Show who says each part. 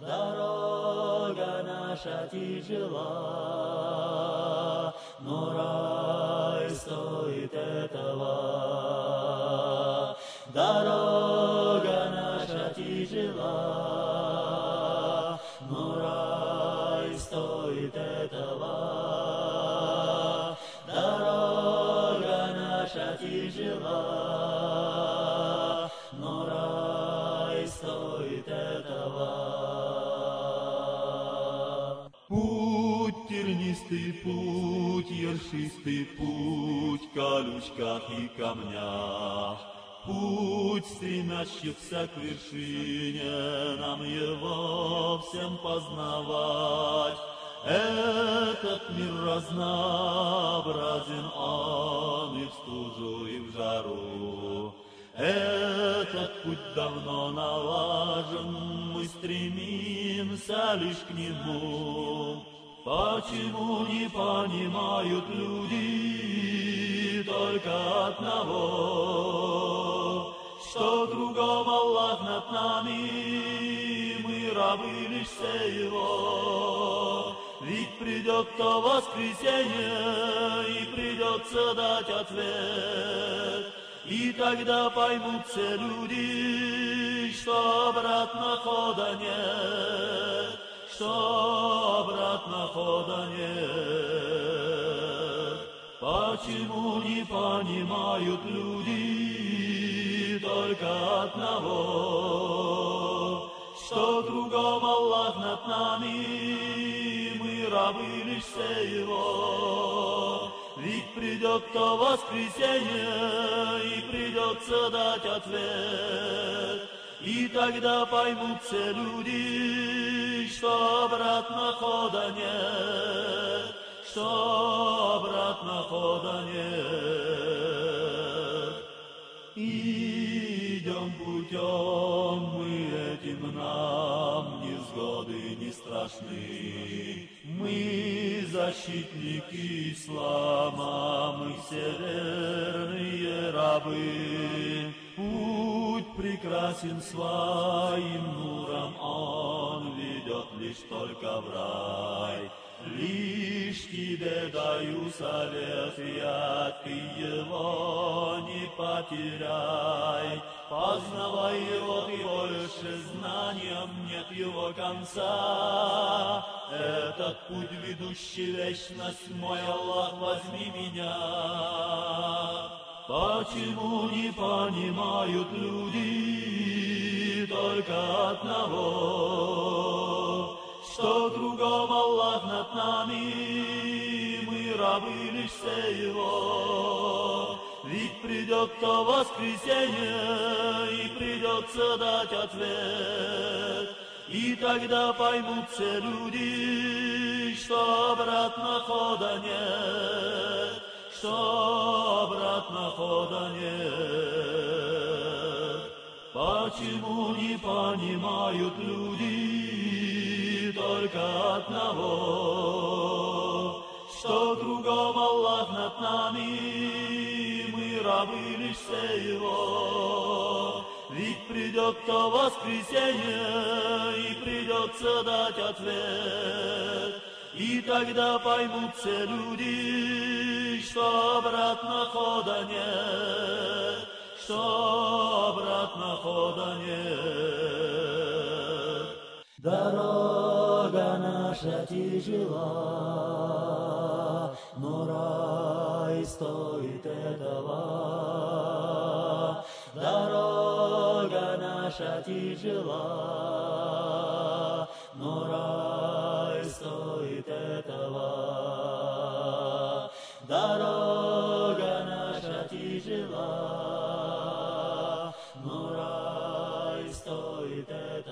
Speaker 1: Дорога наша тяжела, но рай стоит этого. Дорога наша тяжела, но рай стоит этого.
Speaker 2: Путь тернистый путь, ершистый путь, колючках и камнях. Путь, стремящихся к вершине, нам его всем познавать. Этот мир разнообразен, он и в стужу, и в жару. Этот путь давно налажен, мы стремимся лишь к нему. Почему не понимают люди только одного, что кругом Аллах над нами, мы рабы лишь все его. Ведь придет то воскресенье, и придется дать ответ. И тогда поймут все люди, что обратно хода нет, что хода нет. Почему не понимают люди только одного, что кругом Аллах над нами, мы рабы лишь все его. Ведь придет то воскресенье, и придется дать ответ. И тогда поймут все люди, что обратно хода нет, что обратно хода нет. Идем путем мы этим нам, невзгоды не страшны. Мы защитники ислама, мы все верные рабы. Прекрасен своим нуром, он ведет лишь только в рай. Лишь тебе даю совет, я ты его не потеряй. Познавай его ты больше знанием, нет его конца. Этот путь, ведущий вечность, мой Аллах, возьми меня. Почему не понимают люди только одного, что кругом Аллах над нами, мы рабы лишь все его. Ведь придет то воскресенье, и придется дать ответ. И тогда поймут все люди, что обратно хода нет, что обратно хода нет. Почему не понимают люди только одного, что кругом Аллах над нами, мы рабы лишь все его. Ведь придет то воскресенье, и придется дать ответ. И тогда поймут все люди, что обратно хода нет, что обратно хода нет.
Speaker 1: Дорога наша тяжела, но рай стоит этого. Дорога наша тяжела, но рай. إذا